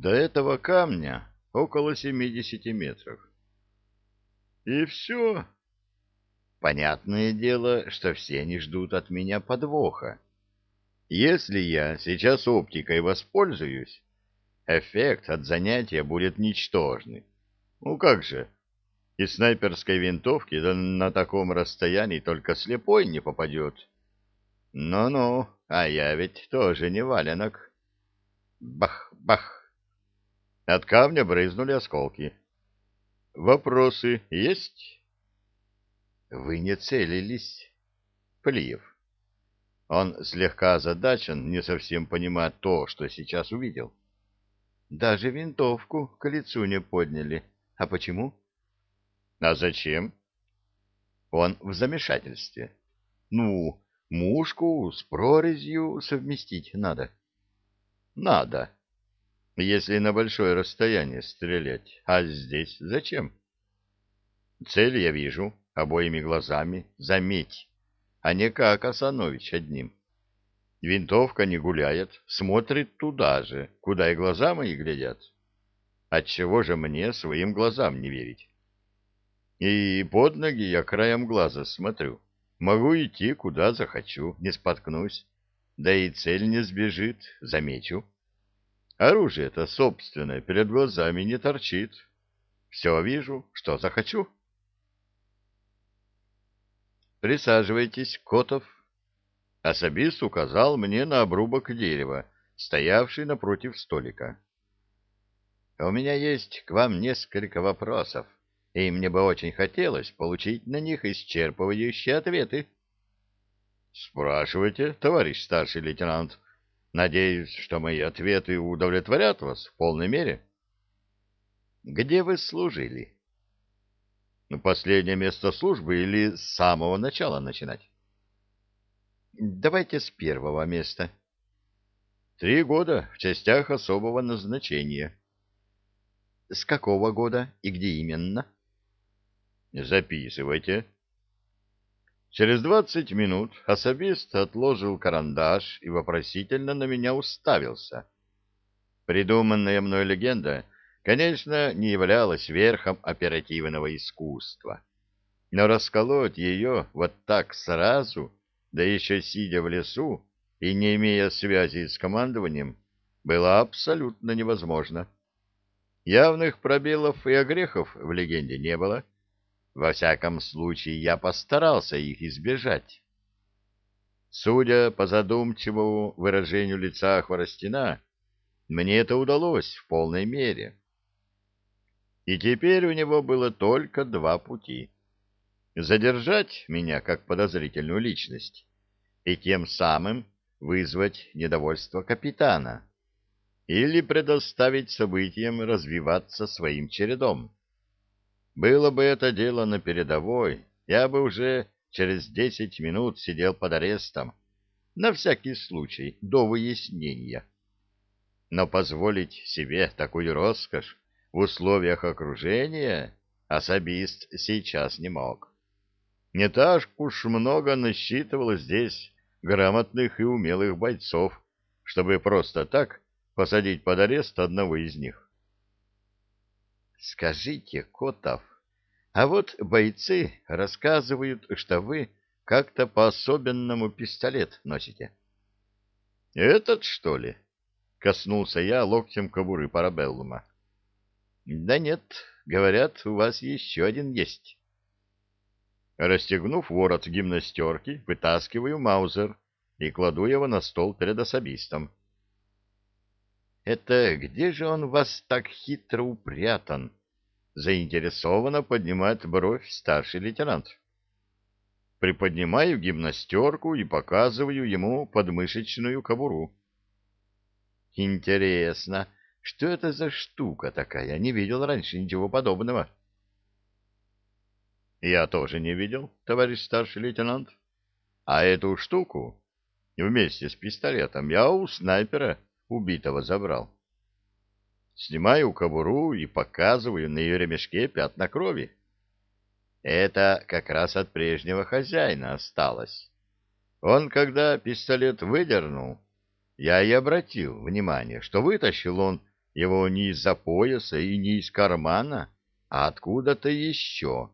До этого камня около семидесяти метров. И все. Понятное дело, что все они ждут от меня подвоха. Если я сейчас оптикой воспользуюсь, эффект от занятия будет ничтожный. Ну как же, из снайперской винтовки да на таком расстоянии только слепой не попадет. Ну-ну, а я ведь тоже не валенок. Бах-бах. От камня брызнули осколки. Вопросы есть? Вы не целились, Плиев. Он слегка озадачен, не совсем понимая то, что сейчас увидел. Даже винтовку к лицу не подняли. А почему? А зачем? Он в замешательстве. Ну, мушку с прорезью совместить надо. Надо. Если на большое расстояние стрелять. А здесь зачем? Цель я вижу обоими глазами. Заметь а не как Асанович одним. Винтовка не гуляет, смотрит туда же, куда и глаза мои глядят. Отчего же мне своим глазам не верить? И под ноги я краем глаза смотрю. Могу идти, куда захочу, не споткнусь. Да и цель не сбежит, замечу. Оружие-то собственное перед глазами не торчит. Все вижу, что захочу. Присаживайтесь, Котов. Особист указал мне на обрубок дерева, стоявший напротив столика. У меня есть к вам несколько вопросов, и мне бы очень хотелось получить на них исчерпывающие ответы. Спрашивайте, товарищ старший лейтенант. Надеюсь, что мои ответы удовлетворят вас в полной мере. Где вы служили? Последнее место службы или с самого начала начинать? Давайте с первого места. Три года в частях особого назначения. С какого года и где именно? Записывайте. Через двадцать минут особист отложил карандаш и вопросительно на меня уставился. Придуманная мной легенда — конечно, не являлась верхом оперативного искусства. Но расколоть ее вот так сразу, да еще сидя в лесу и не имея связи с командованием, было абсолютно невозможно. Явных пробелов и огрехов в легенде не было. Во всяком случае, я постарался их избежать. Судя по задумчивому выражению лица Хворостина, мне это удалось в полной мере. И теперь у него было только два пути. Задержать меня как подозрительную личность и тем самым вызвать недовольство капитана или предоставить событиям развиваться своим чередом. Было бы это дело на передовой, я бы уже через десять минут сидел под арестом, на всякий случай, до выяснения. Но позволить себе такую роскошь в условиях окружения особист сейчас не мог. Не так уж много насчитывало здесь грамотных и умелых бойцов, чтобы просто так посадить под арест одного из них. Скажите, Котов, а вот бойцы рассказывают, что вы как-то по-особенному пистолет носите. Этот, что ли? Коснулся я локтем кобуры парабеллума. Да нет, говорят, у вас еще один есть. Расстегнув ворот гимнастерки, вытаскиваю маузер и кладу его на стол перед особистом. «Это где же он вас так хитро упрятан?» Заинтересованно поднимает бровь старший лейтенант. Приподнимаю гимнастерку и показываю ему подмышечную кобуру. «Интересно, что это за штука такая? Не видел раньше ничего подобного. Я тоже не видел, товарищ старший лейтенант. А эту штуку вместе с пистолетом я у снайпера убитого забрал. Снимаю кобуру и показываю на ее ремешке пятна крови. Это как раз от прежнего хозяина осталось. Он, когда пистолет выдернул, я и обратил внимание, что вытащил он его не из-за пояса и не из кармана, а откуда-то еще.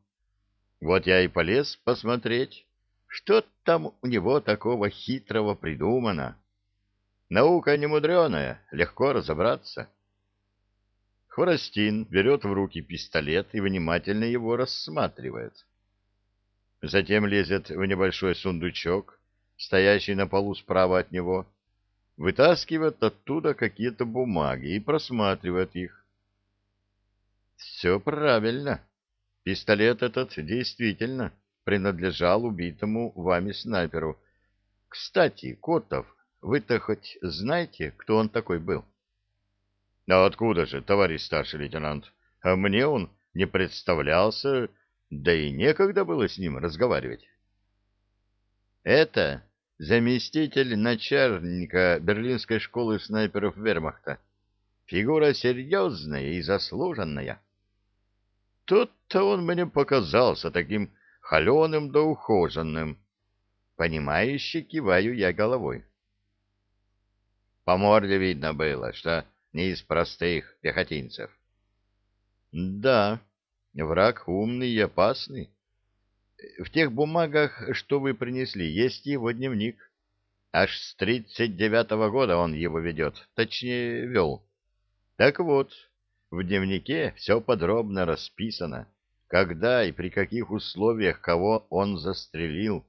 Вот я и полез посмотреть, что там у него такого хитрого придумано. Наука немудреная, легко разобраться. Хворостин берет в руки пистолет и внимательно его рассматривает. Затем лезет в небольшой сундучок, стоящий на полу справа от него, вытаскивает оттуда какие-то бумаги и просматривает их. Все правильно. Пистолет этот действительно принадлежал убитому вами снайперу. Кстати, Котов, вы-то хоть знаете, кто он такой был? — А откуда же, товарищ старший лейтенант? А мне он не представлялся, да и некогда было с ним разговаривать. — Это заместитель начальника Берлинской школы снайперов Вермахта. Фигура серьезная и заслуженная. Тут-то он мне показался таким холеным да ухоженным. Понимающе киваю я головой. По морде видно было, что не из простых пехотинцев. Да, враг умный и опасный. В тех бумагах, что вы принесли, есть его дневник. Аж с тридцать девятого года он его ведет, точнее, вел. Так вот, в дневнике все подробно расписано, когда и при каких условиях кого он застрелил.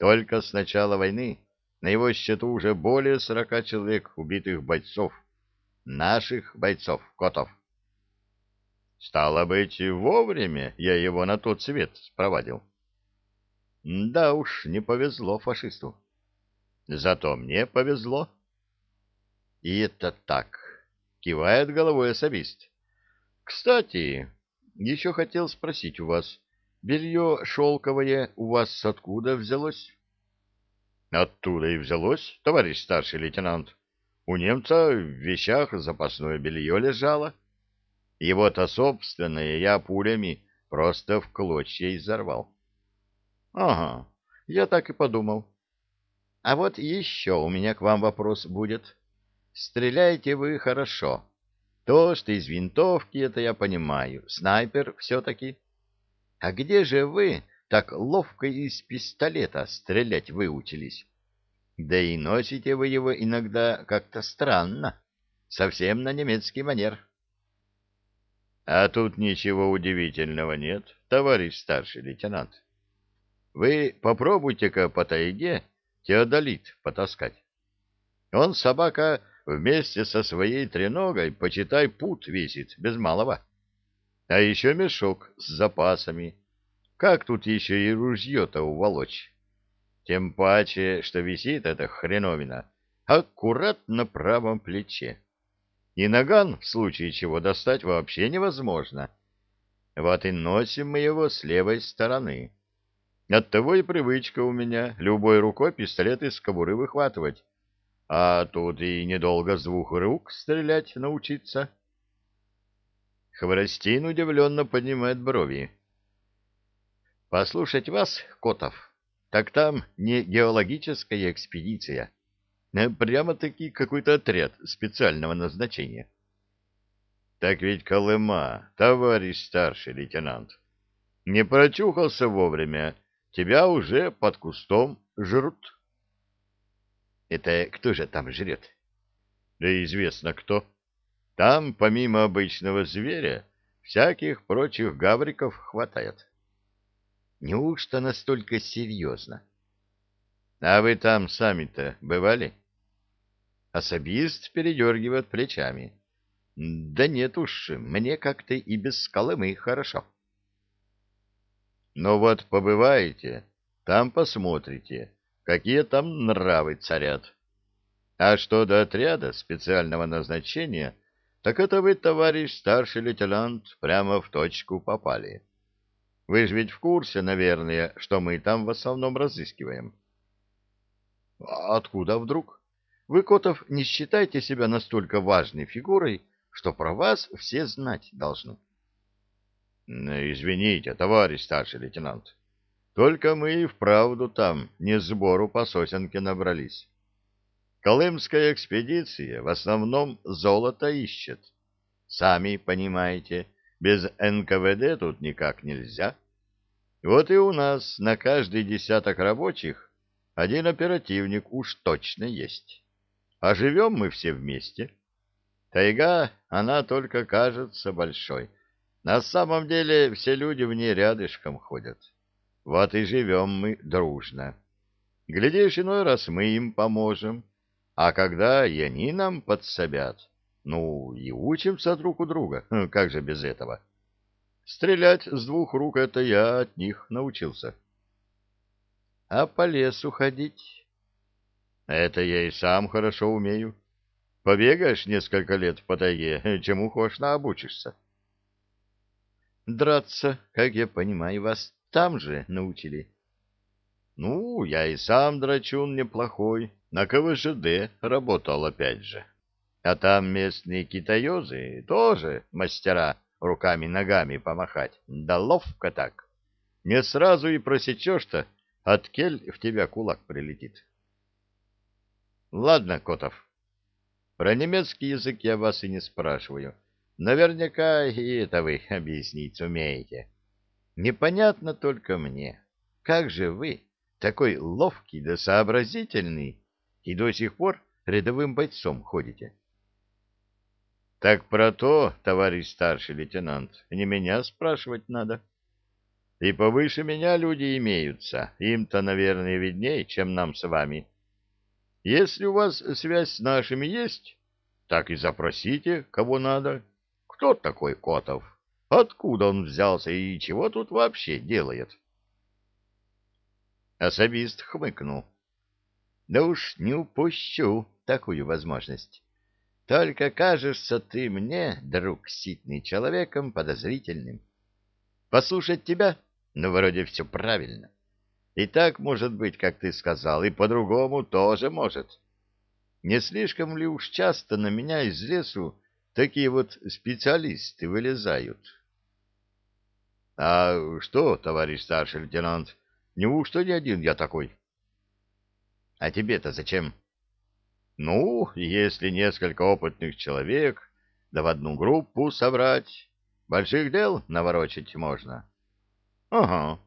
Только с начала войны на его счету уже более сорока человек убитых бойцов. Наших бойцов, Котов. Стало быть, вовремя я его на тот свет спровадил. Да уж, не повезло фашисту. Зато мне повезло. И это так, кивает головой особист. Кстати, еще хотел спросить у вас, белье шелковое у вас откуда взялось? Оттуда и взялось, товарищ старший лейтенант. У немца в вещах запасное белье лежало. Его-то собственное я пулями просто в клочья изорвал. Ага, я так и подумал. А вот еще у меня к вам вопрос будет. Стреляете вы хорошо. То, что из винтовки, это я понимаю. Снайпер все-таки. А где же вы так ловко из пистолета стрелять выучились? Да и носите вы его иногда как-то странно, совсем на немецкий манер. А тут ничего удивительного нет, товарищ старший лейтенант. Вы попробуйте-ка по тайге теодолит потаскать. Он, собака, вместе со своей треногой, почитай, пут весит, без малого. А еще мешок с запасами. Как тут еще и ружье-то уволочь? Тем паче, что висит эта хреновина аккурат на правом плече. И наган, в случае чего, достать вообще невозможно. Вот и носим мы его с левой стороны. Оттого и привычка у меня любой рукой пистолет из кобуры выхватывать. А тут и недолго с двух рук стрелять научиться. Хворостин удивленно поднимает брови. — Послушать вас, Котов, так там не геологическая экспедиция, а прямо-таки какой-то отряд специального назначения. Так ведь Колыма, товарищ старший лейтенант, не прочухался вовремя, тебя уже под кустом жрут. Это кто же там жрет? Да известно кто. Там, помимо обычного зверя, всяких прочих гавриков хватает. Неужто настолько серьезно? А вы там сами-то бывали? Особист передергивает плечами. Да нет уж, мне как-то и без скалымы хорошо. Но вот побываете, там посмотрите, какие там нравы царят. А что до отряда специального назначения, так это вы, товарищ старший лейтенант, прямо в точку попали. Вы же ведь в курсе, наверное, что мы там в основном разыскиваем. А откуда вдруг? Вы, Котов, не считаете себя настолько важной фигурой, что про вас все знать должны. Извините, товарищ старший лейтенант. Только мы и вправду там не сбору по сосенке набрались. Колымская экспедиция в основном золото ищет. Сами понимаете, без НКВД тут никак нельзя. Вот и у нас на каждый десяток рабочих один оперативник уж точно есть. А живем мы все вместе. Тайга, она только кажется большой. На самом деле все люди в ней рядышком ходят. Вот и живем мы дружно. Глядишь, иной раз мы им поможем, а когда и они нам подсобят, ну и учимся друг у друга, как же без этого. Стрелять с двух рук — это я от них научился. А по лесу ходить? Это я и сам хорошо умею. Побегаешь несколько лет по тайге, чему хочешь наобучишься. Драться, как я понимаю, вас там же научили. Ну, я и сам драчун неплохой, на КВЖД работал опять же. А там местные китаёзы тоже мастера руками-ногами помахать. Да ловко так. Не сразу и просечешь-то, от кель в тебя кулак прилетит. Ладно, Котов, про немецкий язык я вас и не спрашиваю. Наверняка и это вы объяснить умеете. Непонятно только мне, как же вы, такой ловкий да сообразительный, и до сих пор рядовым бойцом ходите? Так про то, товарищ старший лейтенант, не меня спрашивать надо. И повыше меня люди имеются, им-то, наверное, виднее, чем нам с вами. Если у вас связь с нашими есть, так и запросите, кого надо. Кто такой Котов? Откуда он взялся и чего тут вообще делает? Особист хмыкнул. Да уж не упущу такую возможность. Только кажешься ты мне, друг ситный, человеком подозрительным. Послушать тебя, ну, вроде все правильно. И так может быть, как ты сказал, и по-другому тоже может. Не слишком ли уж часто на меня из лесу такие вот специалисты вылезают? — А что, товарищ старший лейтенант, неужто не один я такой? — А тебе-то зачем? — Ну, если несколько опытных человек, да в одну группу собрать, больших дел наворочить можно. — Ага,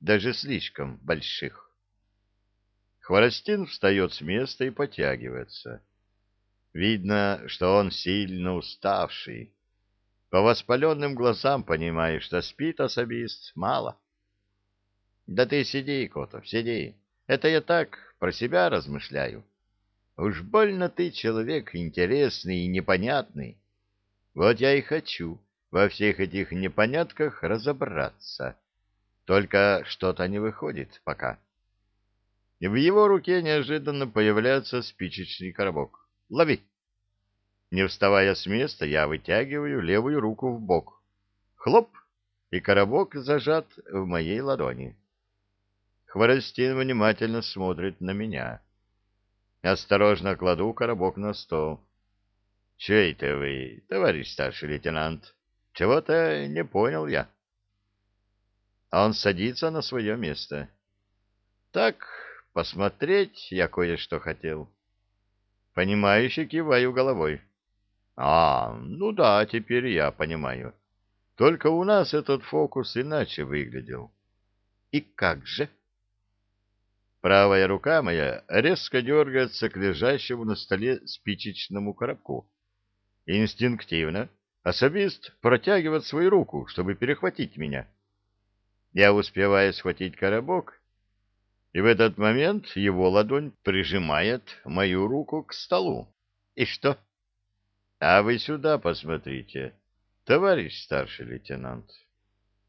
даже слишком больших. Хворостин встает с места и потягивается. Видно, что он сильно уставший. По воспаленным глазам понимаешь, что спит особист мало. Да ты сиди, Котов, сиди. Это я так про себя размышляю. Уж больно ты человек интересный и непонятный. Вот я и хочу во всех этих непонятках разобраться. Только что-то не выходит пока. В его руке неожиданно появляется спичечный коробок. Лови! Не вставая с места, я вытягиваю левую руку в бок. Хлоп! И коробок зажат в моей ладони. Хворостин внимательно смотрит на меня. Осторожно кладу коробок на стол. — Че это вы, товарищ старший лейтенант? Чего-то не понял я а он садится на свое место. Так, посмотреть я кое-что хотел. Понимающе киваю головой. А, ну да, теперь я понимаю. Только у нас этот фокус иначе выглядел. И как же? Правая рука моя резко дергается к лежащему на столе спичечному коробку. Инстинктивно особист протягивает свою руку, чтобы перехватить меня. Я успеваю схватить коробок, и в этот момент его ладонь прижимает мою руку к столу. И что? А вы сюда посмотрите, товарищ старший лейтенант.